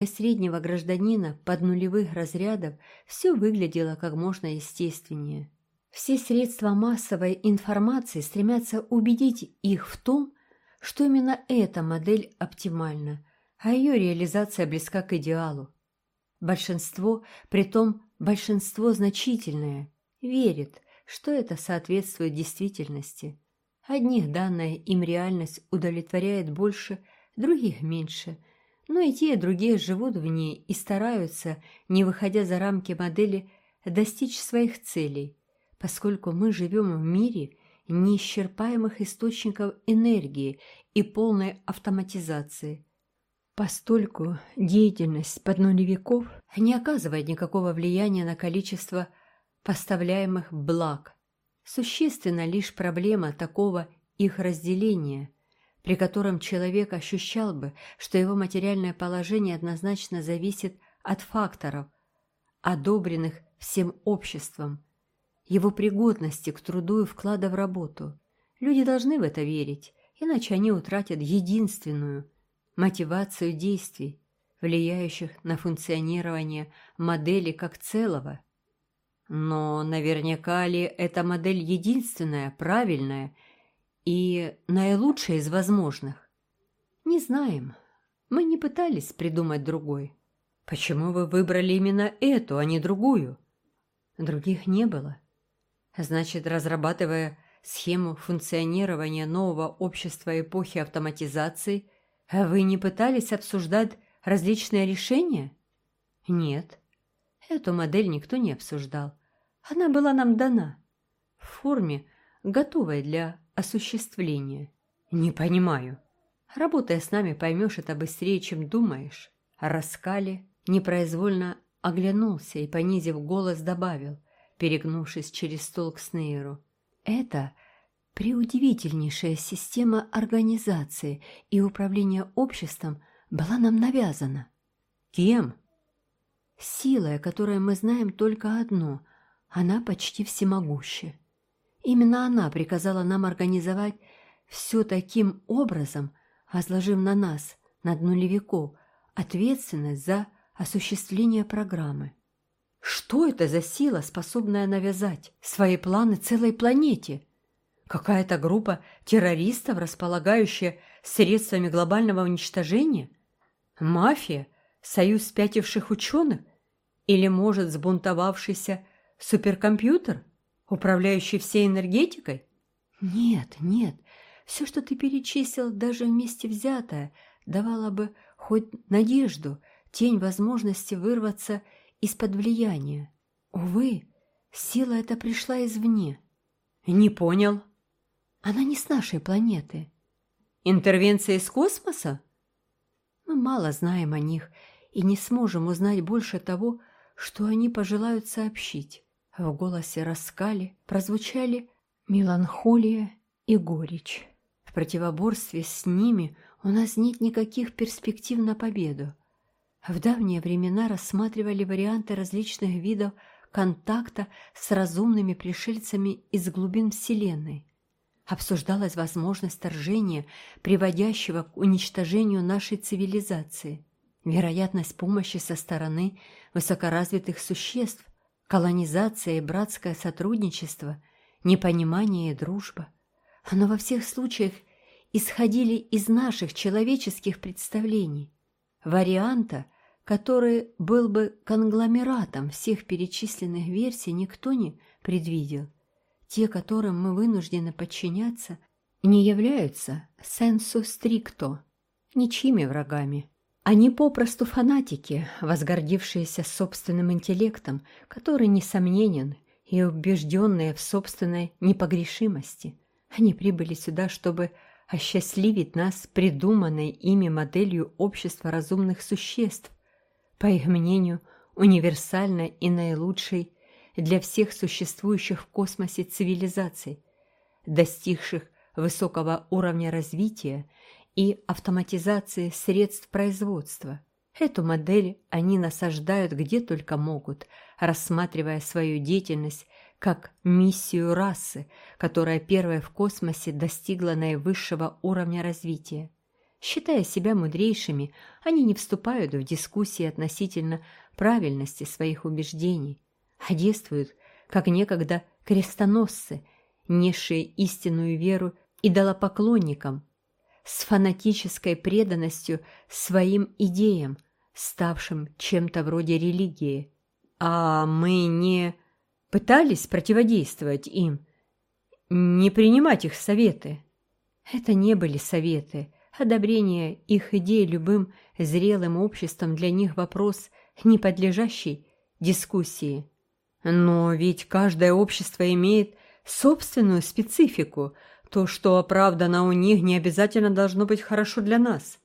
Для среднего гражданина под нулевых разрядов все выглядело как можно естественнее. Все средства массовой информации стремятся убедить их в том, что именно эта модель оптимальна, а ее реализация близка к идеалу. Большинство, притом большинство значительное, верит, что это соответствует действительности. Одних данная им реальность удовлетворяет больше, других меньше, но и те, и другие живут в ней и стараются, не выходя за рамки модели, достичь своих целей, поскольку мы живем в мире неисчерпаемых источников энергии и полной автоматизации. Постольку деятельность поднулевиков не оказывает никакого влияния на количество поставляемых благ. Существенна лишь проблема такого их разделения, при котором человек ощущал бы, что его материальное положение однозначно зависит от факторов, одобренных всем обществом, его пригодности к труду и вклада в работу. Люди должны в это верить, иначе они утратят единственную мотивацию действий, влияющих на функционирование модели как целого. Но наверняка ли эта модель единственная, правильная и наилучшая из возможных? Не знаем. Мы не пытались придумать другой. Почему вы выбрали именно эту, а не другую? Других не было. Значит, разрабатывая схему функционирования нового общества эпохи автоматизации, вы не пытались обсуждать различные решения? Нет. Эту модель никто не обсуждал. Она была нам дана в форме, готовой для осуществления. Не понимаю. Работая с нами, поймешь это быстрее, чем думаешь. Раскали непроизвольно оглянулся и, понизив голос, добавил – перегнувшись через стол к Снейру. Это преудивительнейшая система организации и управления обществом была нам навязана. Кем? Силой, которой мы знаем только одно – она почти всемогуща. Именно она приказала нам организовать все таким образом, возложив на нас, над нулевиков, ответственность за осуществление программы. Что это за сила, способная навязать свои планы целой планете? Какая-то группа террористов, располагающая средствами глобального уничтожения? Мафия? Союз спятивших ученых? Или, может, сбунтовавшийся суперкомпьютер, управляющий всей энергетикой? Нет, нет, все, что ты перечислил, даже вместе взятое, давало бы хоть надежду, тень возможности вырваться из-под влияния. Увы, сила эта пришла извне. Не понял. Она не с нашей планеты. Интервенция из космоса? Мы мало знаем о них и не сможем узнать больше того, что они пожелают сообщить. В голосе Раскали прозвучали меланхолия и горечь. В противоборстве с ними у нас нет никаких перспектив на победу. В давние времена рассматривали варианты различных видов контакта с разумными пришельцами из глубин Вселенной. Обсуждалась возможность вторжения, приводящего к уничтожению нашей цивилизации, вероятность помощи со стороны высокоразвитых существ, колонизация и братское сотрудничество, непонимание и дружба. Но во всех случаях исходили из наших человеческих представлений. Варианта – который был бы конгломератом всех перечисленных версий, никто не предвидел. Те, которым мы вынуждены подчиняться, не являются сенсу стрикто ничьими врагами. Они попросту фанатики, возгордившиеся собственным интеллектом, который несомненен и убежденные в собственной непогрешимости. Они прибыли сюда, чтобы осчастливить нас придуманной ими моделью общества разумных существ, по их мнению, универсальной и наилучшей для всех существующих в космосе цивилизаций, достигших высокого уровня развития и автоматизации средств производства. Эту модель они насаждают где только могут, рассматривая свою деятельность как миссию расы, которая первая в космосе достигла наивысшего уровня развития. Считая себя мудрейшими, они не вступают в дискуссии относительно правильности своих убеждений, а действуют, как некогда крестоносцы, несшие истинную веру идолопоклонникам, с фанатической преданностью своим идеям, ставшим чем-то вроде религии. А мы не пытались противодействовать им, не принимать их советы. Это не были советы. Одобрение их идей любым зрелым обществом для них вопрос, не подлежащий дискуссии. Но ведь каждое общество имеет собственную специфику. То, что оправдано у них, не обязательно должно быть хорошо для нас.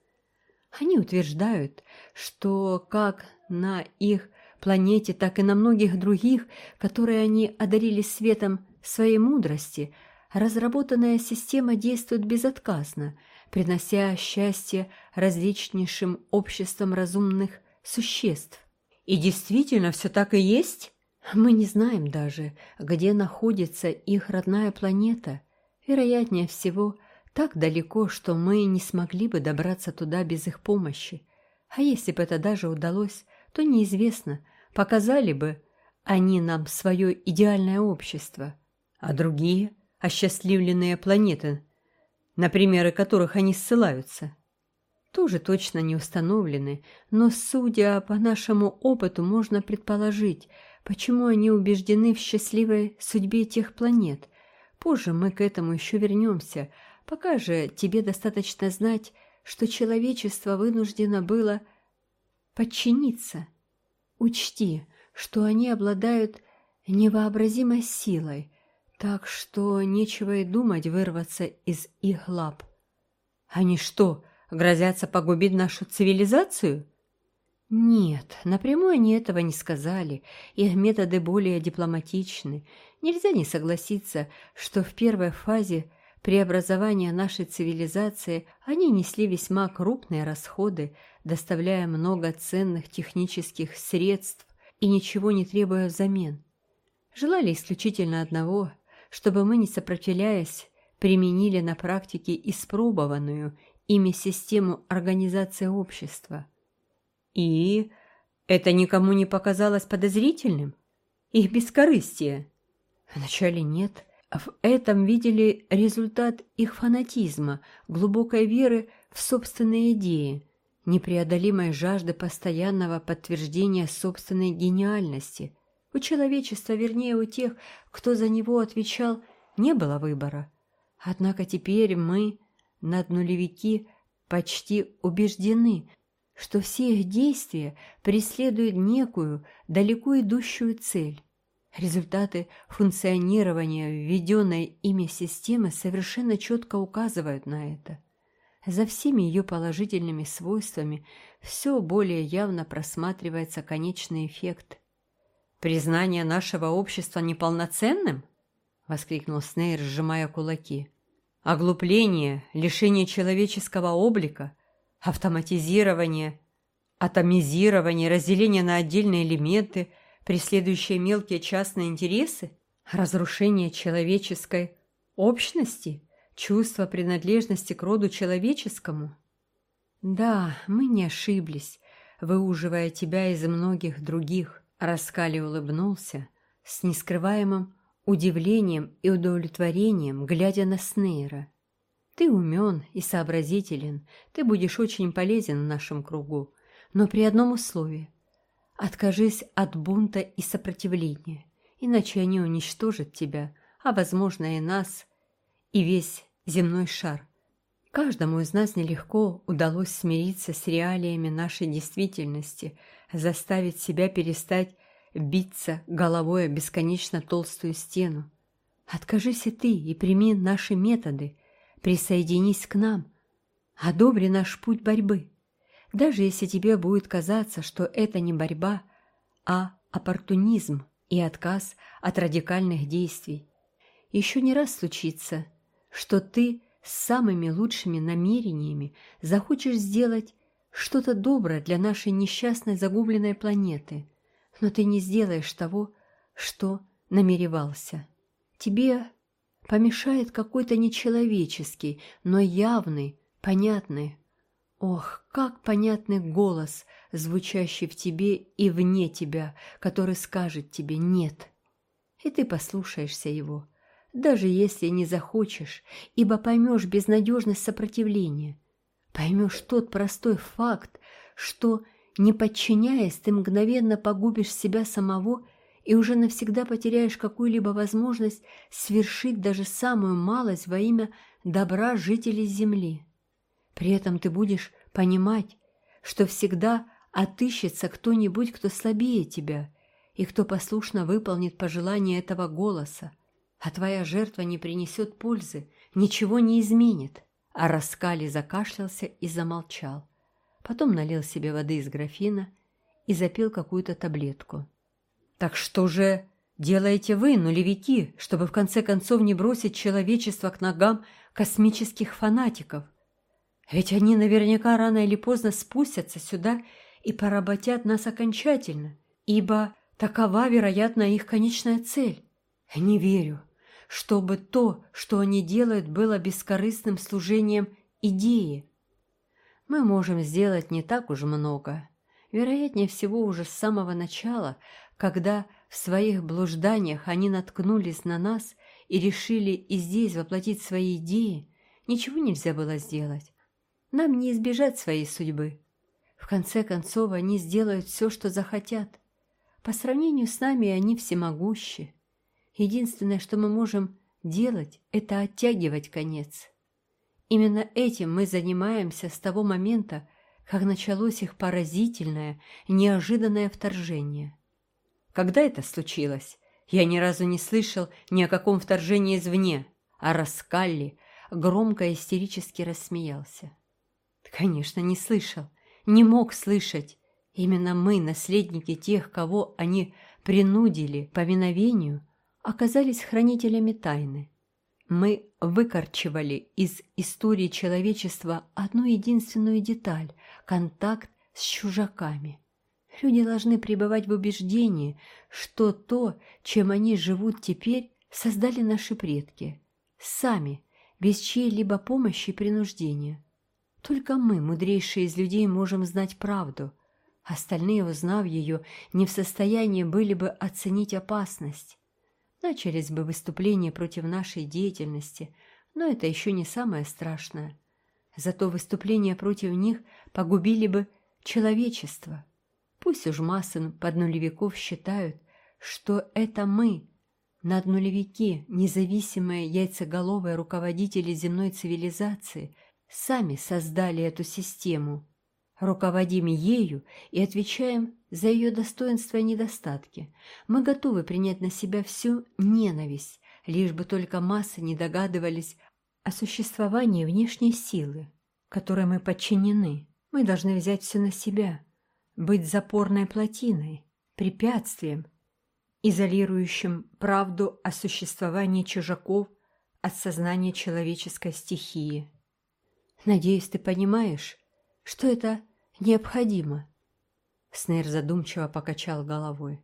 Они утверждают, что как на их планете, так и на многих других, которые они одарили светом своей мудрости, разработанная система действует безотказно, принося счастье различнейшим обществам разумных существ. И действительно все так и есть? Мы не знаем даже, где находится их родная планета. Вероятнее всего, так далеко, что мы не смогли бы добраться туда без их помощи. А если бы это даже удалось, то неизвестно, показали бы они нам свое идеальное общество. А другие, осчастливленные планеты, на примеры которых они ссылаются, тоже точно не установлены, но, судя по нашему опыту, можно предположить, почему они убеждены в счастливой судьбе тех планет. Позже мы к этому еще вернемся, пока же тебе достаточно знать, что человечество вынуждено было подчиниться. Учти, что они обладают невообразимой силой, так что нечего и думать вырваться из их лап. Они что, грозятся погубить нашу цивилизацию? Нет, напрямую они этого не сказали. Их методы более дипломатичны. Нельзя не согласиться, что в первой фазе преобразования нашей цивилизации они несли весьма крупные расходы, доставляя много ценных технических средств и ничего не требуя взамен. Желали исключительно одного, чтобы мы, не сопротивляясь, применили на практике испробованную ими систему организации общества – и это никому не показалось подозрительным? Их бескорыстие? Вначале нет. В этом видели результат их фанатизма, глубокой веры в собственные идеи, непреодолимой жажды постоянного подтверждения собственной гениальности. У человечества, вернее, у тех, кто за него отвечал, не было выбора. Однако теперь мы, над нулевики, почти убеждены, что все их действия преследуют некую, далеко идущую цель. Результаты функционирования введенной ими системы совершенно четко указывают на это. За всеми ее положительными свойствами все более явно просматривается конечный эффект. «Признание нашего общества неполноценным?» — воскликнул Снейр, сжимая кулаки. «Оглупление, лишение человеческого облика — автоматизирование, атомизирование, разделение на отдельные элементы, преследующие мелкие частные интересы, разрушение человеческой общности, чувство принадлежности к роду человеческому. Да, мы не ошиблись, выуживая тебя из многих других, Раскали улыбнулся с нескрываемым удивлением и удовлетворением, глядя на Снейра. Ты умен и сообразителен, ты будешь очень полезен в нашем кругу, но при одном условии. Откажись от бунта и сопротивления, иначе они уничтожат тебя, а, возможно, и нас, и весь земной шар. Каждому из нас нелегко удалось смириться с реалиями нашей действительности, заставить себя перестать биться головой о бесконечно толстую стену. Откажись и ты и прими наши методы – Присоединись к нам. Одобри наш путь борьбы. Даже если тебе будет казаться, что это не борьба, а оппортунизм и отказ от радикальных действий. Еще не раз случится, что ты с самыми лучшими намерениями захочешь сделать что-то доброе для нашей несчастной загубленной планеты, но ты не сделаешь того, что намеревался. Тебе помешает какой-то нечеловеческий, но явный, понятный Ох, как понятный голос, звучащий в тебе и вне тебя, который скажет тебе «нет». И ты послушаешься его, даже если не захочешь, ибо поймешь безнадежность сопротивления. Поймешь тот простой факт, что, не подчиняясь, ты мгновенно погубишь себя самого и уже навсегда потеряешь какую-либо возможность свершить даже самую малость во имя добра жителей Земли. При этом ты будешь понимать, что всегда отыщется кто-нибудь, кто слабее тебя, и кто послушно выполнит пожелание этого голоса, а твоя жертва не принесет пользы, ничего не изменит. А Раскали закашлялся и замолчал. Потом налил себе воды из графина и запил какую-то таблетку. «Так что же делаете вы, нулевики, чтобы в конце концов не бросить человечество к ногам космических фанатиков? Ведь они наверняка рано или поздно спустятся сюда и поработят нас окончательно, ибо такова, вероятно, их конечная цель. Не верю, чтобы то, что они делают, было бескорыстным служением идеи. Мы можем сделать не так уж много. Вероятнее всего, уже с самого начала, когда в своих блужданиях они наткнулись на нас и решили и здесь воплотить свои идеи, ничего нельзя было сделать. Нам не избежать своей судьбы. В конце концов, они сделают все, что захотят. По сравнению с нами они всемогущи. Единственное, что мы можем делать, это оттягивать конец. Именно этим мы занимаемся с того момента, как началось их поразительное, неожиданное вторжение. Когда это случилось? Я ни разу не слышал ни о каком вторжении извне, а Раскалли громко истерически рассмеялся. Конечно, не слышал, не мог слышать. Именно мы, наследники тех, кого они принудили по повиновению, оказались хранителями тайны. Мы выкорчевали из истории человечества одну единственную деталь – контакт с чужаками. Люди должны пребывать в убеждении, что то, чем они живут теперь, создали наши предки. Сами, без чьей-либо помощи и принуждения. Только мы, мудрейшие из людей, можем знать правду. Остальные, узнав ее, не в состоянии были бы оценить опасность. Начались бы выступления против нашей деятельности, но это еще не самое страшное. Зато выступления против них погубили бы человечество. Пусть уж массы поднулевиков считают, что это мы, наднулевики, независимые яйцеголовые руководители земной цивилизации, сами создали эту систему, руководим ею и отвечаем за ее достоинства и недостатки. Мы готовы принять на себя всю ненависть, лишь бы только массы не догадывались о существовании внешней силы, которой мы подчинены. Мы должны взять все на себя, быть запорной плотиной, препятствием, изолирующим правду о существовании чужаков от сознания человеческой стихии. Надеюсь, ты понимаешь, что это необходимо. Снейр задумчиво покачал головой.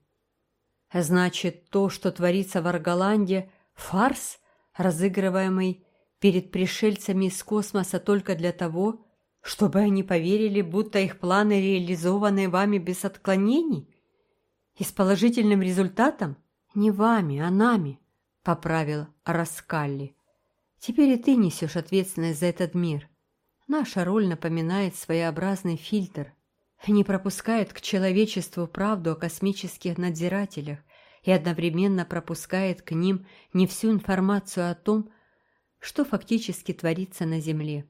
Значит, то, что творится в Арголанде, фарс, разыгрываемый перед пришельцами из космоса только для того, чтобы они поверили, будто их планы реализованы вами без отклонений? И с положительным результатом? Не вами, а нами, — поправил Раскалли. Теперь и ты несешь ответственность за этот мир. Наша роль напоминает своеобразный фильтр, не пропускает к человечеству правду о космических надзирателях и одновременно пропускает к ним не всю информацию о том, что фактически творится на Земле.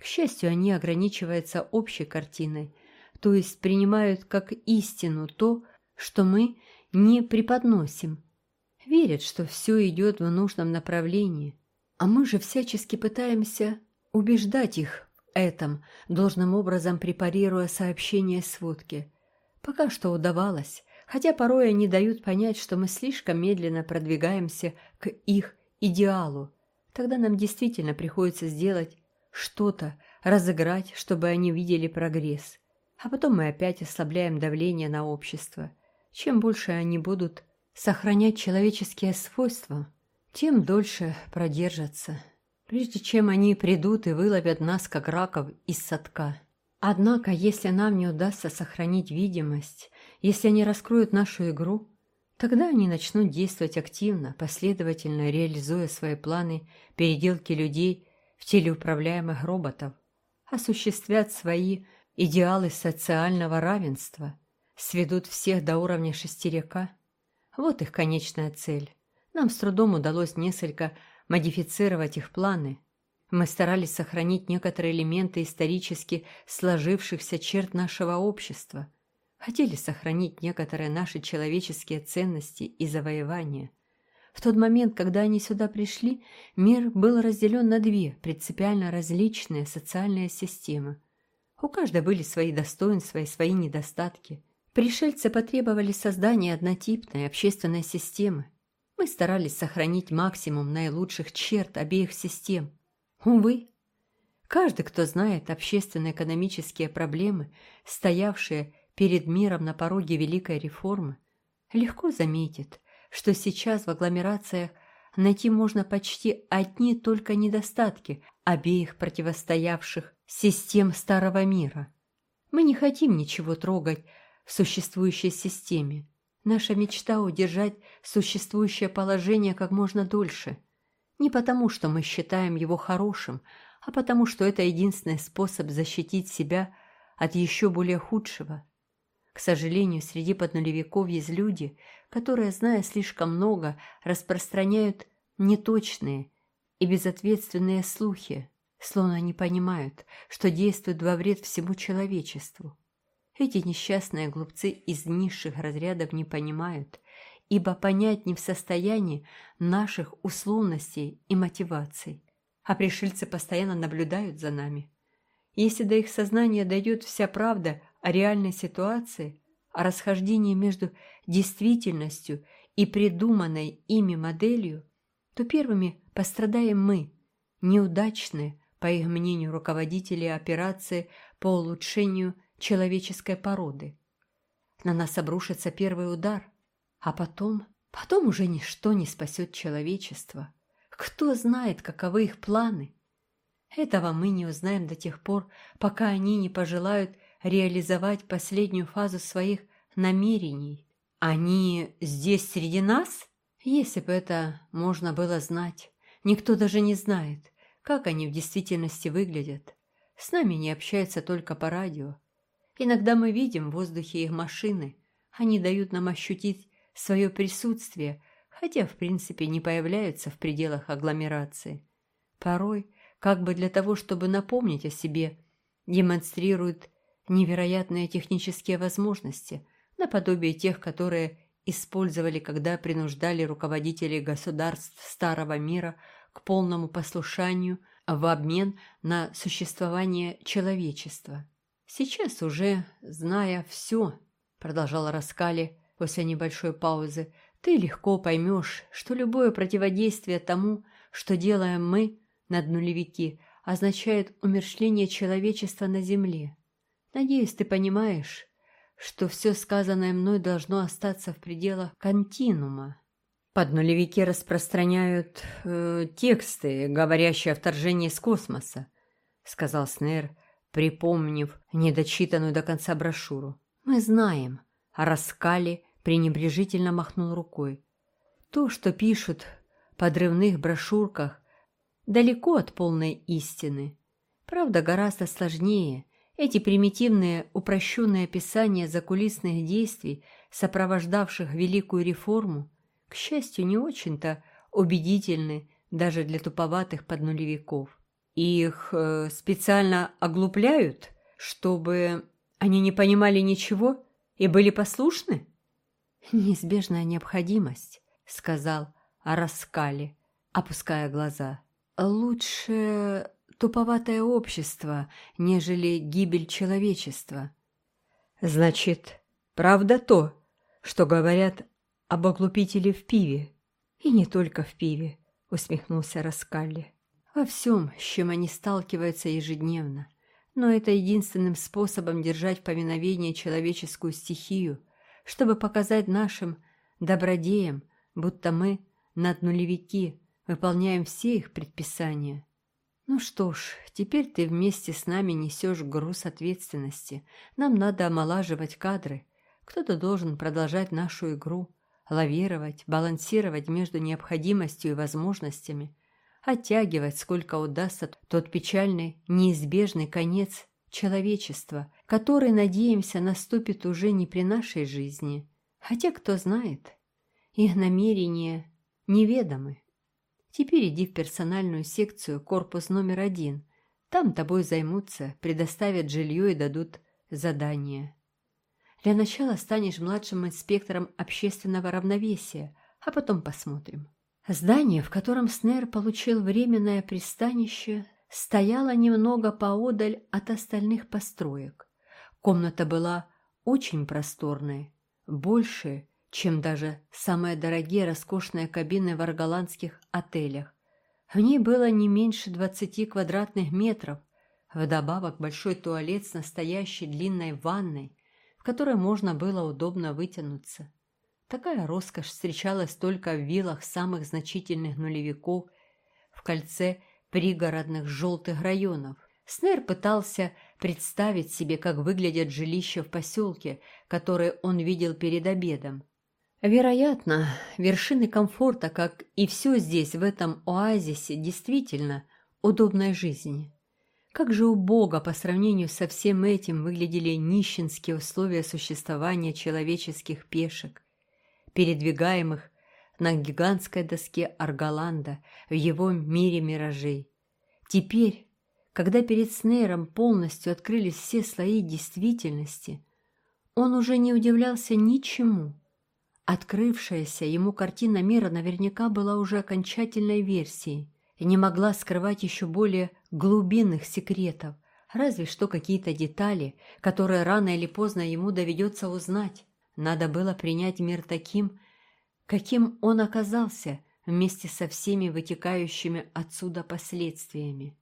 К счастью, они ограничиваются общей картиной, то есть принимают как истину то, что мы не преподносим. Верят, что все идет в нужном направлении, а мы же всячески пытаемся убеждать их этом, должным образом препарируя сообщения сводки. Пока что удавалось, хотя порой они дают понять, что мы слишком медленно продвигаемся к их идеалу. Тогда нам действительно приходится сделать что-то, разыграть, чтобы они видели прогресс. А потом мы опять ослабляем давление на общество. Чем больше они будут сохранять человеческие свойства, тем дольше продержатся. Прежде чем они придут и выловят нас, как раков, из садка. Однако, если нам не удастся сохранить видимость, если они раскроют нашу игру, тогда они начнут действовать активно, последовательно реализуя свои планы переделки людей в телеуправляемых роботов, осуществят свои идеалы социального равенства, сведут всех до уровня шестеряка. Вот их конечная цель. Нам с трудом удалось несколько модифицировать их планы. Мы старались сохранить некоторые элементы исторически сложившихся черт нашего общества, хотели сохранить некоторые наши человеческие ценности и завоевания. В тот момент, когда они сюда пришли, мир был разделен на две принципиально различные социальные системы. У каждой были свои достоинства и свои недостатки. Пришельцы потребовали создания однотипной общественной системы, мы старались сохранить максимум наилучших черт обеих систем. Увы, каждый, кто знает общественно-экономические проблемы, стоявшие перед миром на пороге Великой реформы, легко заметит, что сейчас в агломерациях найти можно почти одни только недостатки обеих противостоявших систем Старого мира. Мы не хотим ничего трогать в существующей системе, Наша мечта – удержать существующее положение как можно дольше. Не потому, что мы считаем его хорошим, а потому, что это единственный способ защитить себя от еще более худшего. К сожалению, среди поднулевиков есть люди, которые, зная слишком много, распространяют неточные и безответственные слухи, словно они понимают, что действуют во вред всему человечеству. Эти несчастные глупцы из низших разрядов не понимают, ибо понять не в состоянии наших условностей и мотиваций. А пришельцы постоянно наблюдают за нами. Если до их сознания дойдет вся правда о реальной ситуации, о расхождении между действительностью и придуманной ими моделью, то первыми пострадаем мы, неудачные, по их мнению, руководители операции по улучшению человеческой породы. На нас обрушится первый удар, а потом, потом уже ничто не спасет человечество. Кто знает, каковы их планы? Этого мы не узнаем до тех пор, пока они не пожелают реализовать последнюю фазу своих намерений. Они здесь среди нас? Если бы это можно было знать. Никто даже не знает, как они в действительности выглядят. С нами не общаются только по радио. Иногда мы видим в воздухе их машины. Они дают нам ощутить свое присутствие, хотя в принципе не появляются в пределах агломерации. Порой, как бы для того, чтобы напомнить о себе, демонстрируют невероятные технические возможности, наподобие тех, которые использовали, когда принуждали руководителей государств Старого мира к полному послушанию в обмен на существование человечества. Сейчас уже, зная все, продолжала Раскали после небольшой паузы, ты легко поймешь, что любое противодействие тому, что делаем мы, над нулевики, означает умершление человечества на земле. Надеюсь, ты понимаешь, что все сказанное мной должно остаться в пределах континуума. Под нулевики распространяют э, тексты, говорящие о вторжении с космоса, сказал Снейр, припомнив недочитанную до конца брошюру. «Мы знаем», а Раскали пренебрежительно махнул рукой. «То, что пишут в подрывных брошюрках, далеко от полной истины. Правда, гораздо сложнее. Эти примитивные упрощенные описания закулисных действий, сопровождавших великую реформу, к счастью, не очень-то убедительны даже для туповатых поднулевиков. Их э, специально оглупляют, чтобы они не понимали ничего и были послушны? Неизбежная необходимость, сказал Араскали, опуская глаза. Лучше туповатое общество, нежели гибель человечества. Значит, правда то, что говорят об оглупителе в пиве? И не только в пиве, усмехнулся Раскалли во всем, с чем они сталкиваются ежедневно. Но это единственным способом держать в поминовении человеческую стихию, чтобы показать нашим добродеям, будто мы, над нулевики, выполняем все их предписания. Ну что ж, теперь ты вместе с нами несешь груз ответственности. Нам надо омолаживать кадры. Кто-то должен продолжать нашу игру, лавировать, балансировать между необходимостью и возможностями, оттягивать, сколько удастся, тот печальный, неизбежный конец человечества, который, надеемся, наступит уже не при нашей жизни. Хотя, кто знает, их намерения неведомы. Теперь иди в персональную секцию, корпус номер один. Там тобой займутся, предоставят жилье и дадут задание. Для начала станешь младшим инспектором общественного равновесия, а потом посмотрим. Здание, в котором Снейр получил временное пристанище, стояло немного поодаль от остальных построек. Комната была очень просторной, больше, чем даже самые дорогие роскошные кабины в арголандских отелях. В ней было не меньше двадцати квадратных метров, вдобавок большой туалет с настоящей длинной ванной, в которой можно было удобно вытянуться. Такая роскошь встречалась только в виллах самых значительных нулевиков в кольце пригородных желтых районов. Снейр пытался представить себе, как выглядят жилища в поселке, которые он видел перед обедом. Вероятно, вершины комфорта, как и все здесь, в этом оазисе, действительно удобной жизни. Как же убого по сравнению со всем этим выглядели нищенские условия существования человеческих пешек, передвигаемых на гигантской доске Арголанда в его мире миражей. Теперь, когда перед Снейром полностью открылись все слои действительности, он уже не удивлялся ничему. Открывшаяся ему картина мира наверняка была уже окончательной версией и не могла скрывать еще более глубинных секретов, разве что какие-то детали, которые рано или поздно ему доведется узнать. Надо было принять мир таким, каким он оказался, вместе со всеми вытекающими отсюда последствиями.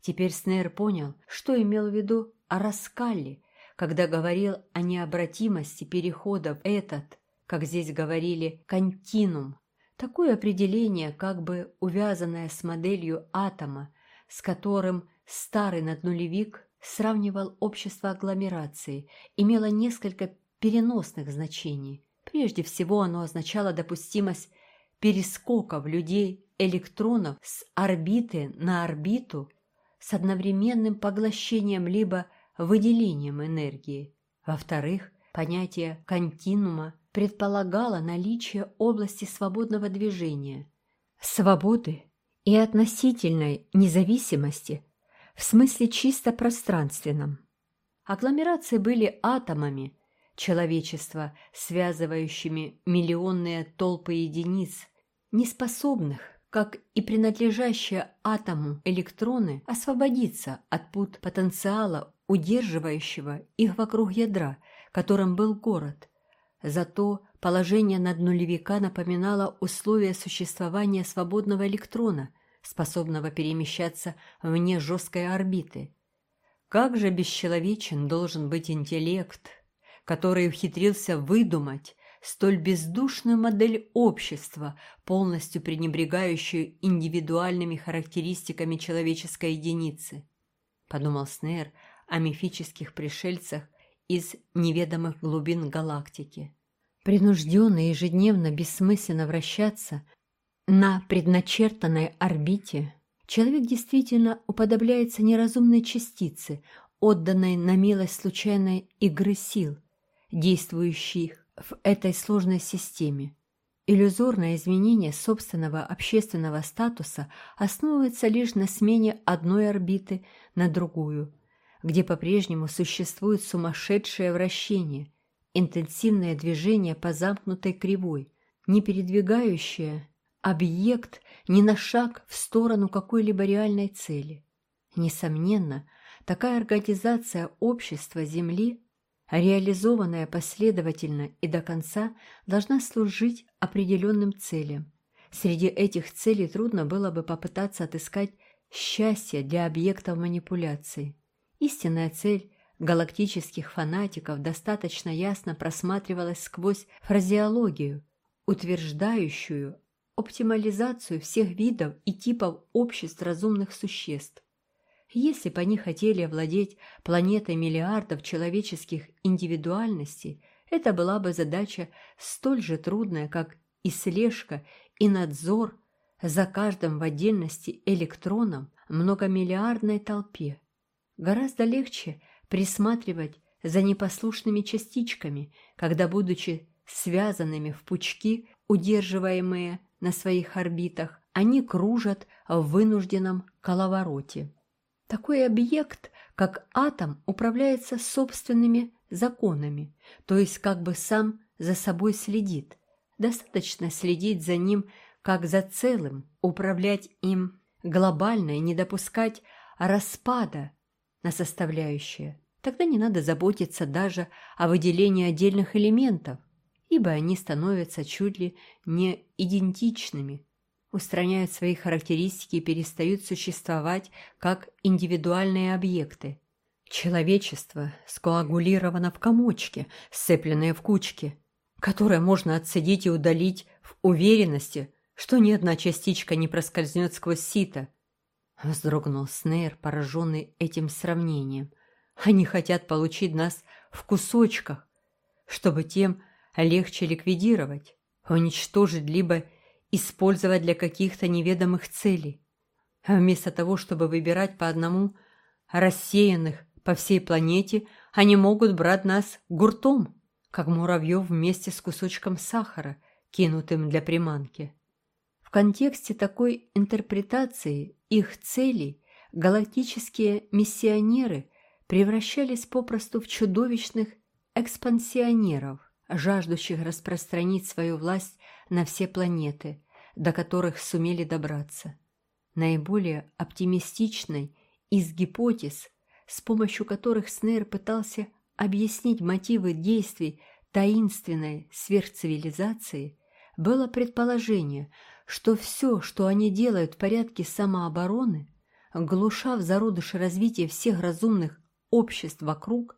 Теперь Снейр понял, что имел в виду о Раскалле, когда говорил о необратимости перехода в этот, как здесь говорили, континуум. Такое определение, как бы увязанное с моделью атома, с которым старый наднулевик сравнивал общество агломерации, имело несколько переносных значений. Прежде всего оно означало допустимость перескоков людей-электронов с орбиты на орбиту с одновременным поглощением либо выделением энергии. Во-вторых, понятие континуума предполагало наличие области свободного движения, свободы и относительной независимости в смысле чисто пространственном. Агломерации были атомами, человечества, связывающими миллионные толпы единиц, неспособных, как и принадлежащие атому электроны, освободиться от пут потенциала, удерживающего их вокруг ядра, которым был город. Зато положение над нулевика напоминало условия существования свободного электрона, способного перемещаться вне жесткой орбиты. Как же бесчеловечен должен быть интеллект, который ухитрился выдумать столь бездушную модель общества, полностью пренебрегающую индивидуальными характеристиками человеческой единицы. Подумал Снейр о мифических пришельцах из неведомых глубин галактики. Принужденно ежедневно бессмысленно вращаться на предначертанной орбите, человек действительно уподобляется неразумной частице, отданной на милость случайной игры сил – действующих в этой сложной системе. Иллюзорное изменение собственного общественного статуса основывается лишь на смене одной орбиты на другую, где по-прежнему существует сумасшедшее вращение, интенсивное движение по замкнутой кривой, не передвигающее объект ни на шаг в сторону какой-либо реальной цели. Несомненно, такая организация общества Земли реализованная последовательно и до конца, должна служить определенным целям. Среди этих целей трудно было бы попытаться отыскать счастье для объектов манипуляции. Истинная цель галактических фанатиков достаточно ясно просматривалась сквозь фразеологию, утверждающую оптимализацию всех видов и типов обществ разумных существ. Если бы они хотели овладеть планетой миллиардов человеческих индивидуальностей, это была бы задача столь же трудная, как и слежка и надзор за каждым в отдельности электроном многомиллиардной толпе. Гораздо легче присматривать за непослушными частичками, когда, будучи связанными в пучки, удерживаемые на своих орбитах, они кружат в вынужденном коловороте. Такой объект, как атом, управляется собственными законами, то есть как бы сам за собой следит. Достаточно следить за ним как за целым, управлять им глобально и не допускать распада на составляющие. Тогда не надо заботиться даже о выделении отдельных элементов, ибо они становятся чуть ли не идентичными, устраняют свои характеристики и перестают существовать как индивидуальные объекты. Человечество скоагулировано в комочке, сцепленное в кучке, которое можно отсадить и удалить в уверенности, что ни одна частичка не проскользнет сквозь сито. Вздрогнул Снейр, пораженный этим сравнением. Они хотят получить нас в кусочках, чтобы тем легче ликвидировать, уничтожить либо использовать для каких-то неведомых целей. А вместо того, чтобы выбирать по одному рассеянных по всей планете, они могут брать нас гуртом, как муравьев вместе с кусочком сахара, кинутым для приманки. В контексте такой интерпретации их целей галактические миссионеры превращались попросту в чудовищных экспансионеров, жаждущих распространить свою власть на все планеты, до которых сумели добраться. Наиболее оптимистичной из гипотез, с помощью которых Снейр пытался объяснить мотивы действий таинственной сверхцивилизации, было предположение, что все, что они делают в порядке самообороны, глуша в зародыше развития всех разумных обществ вокруг,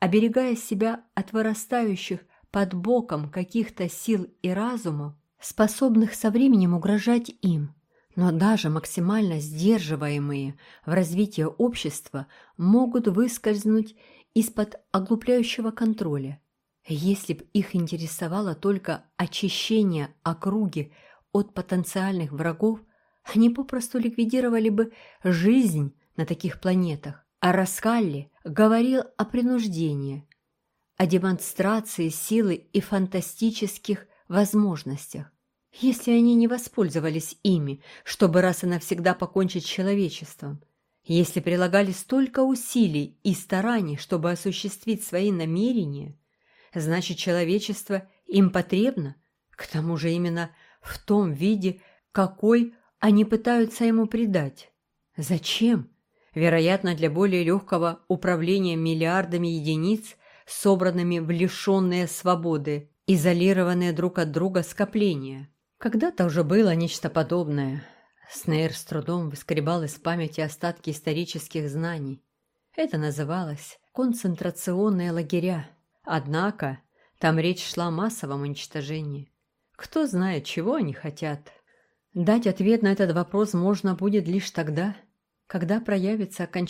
оберегая себя от вырастающих под боком каких-то сил и разумов, способных со временем угрожать им, но даже максимально сдерживаемые в развитии общества могут выскользнуть из-под оглупляющего контроля. Если б их интересовало только очищение округи от потенциальных врагов, они попросту ликвидировали бы жизнь на таких планетах. А Раскалли говорил о принуждении, о демонстрации силы и фантастических возможностях. Если они не воспользовались ими, чтобы раз и навсегда покончить с человечеством, если прилагали столько усилий и стараний, чтобы осуществить свои намерения, значит, человечество им потребно, к тому же именно в том виде, какой они пытаются ему придать. Зачем? Вероятно, для более легкого управления миллиардами единиц, собранными в лишенные свободы, изолированные друг от друга скопления. Когда-то уже было нечто подобное. Снейр с трудом выскребал из памяти остатки исторических знаний. Это называлось концентрационные лагеря. Однако там речь шла о массовом уничтожении. Кто знает, чего они хотят. Дать ответ на этот вопрос можно будет лишь тогда, когда проявится окончательный